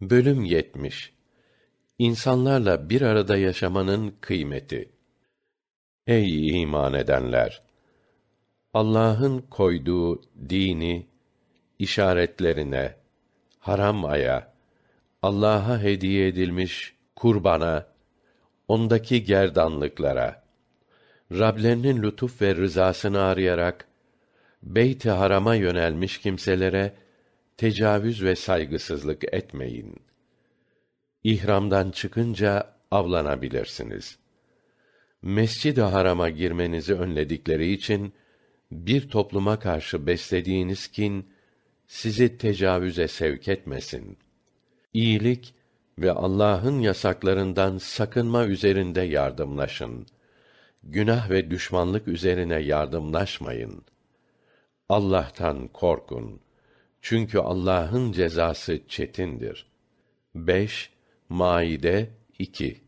Bölüm 70 İnsanlarla bir arada yaşamanın kıymeti. Ey iman edenler! Allah'ın koyduğu dini, işaretlerine, haram aya, Allah'a hediye edilmiş kurbana, ondaki gerdanlıklara, Rablerinin lütuf ve rızasını arayarak Beyt-i Haram'a yönelmiş kimselere tecavüz ve saygısızlık etmeyin. İhramdan çıkınca avlanabilirsiniz. Mescid-i Haram'a girmenizi önledikleri için bir topluma karşı beslediğiniz kin sizi tecavüze sevk etmesin. İyilik ve Allah'ın yasaklarından sakınma üzerinde yardımlaşın. Günah ve düşmanlık üzerine yardımlaşmayın. Allah'tan korkun. Çünkü Allah'ın cezası çetindir. 5 Maide 2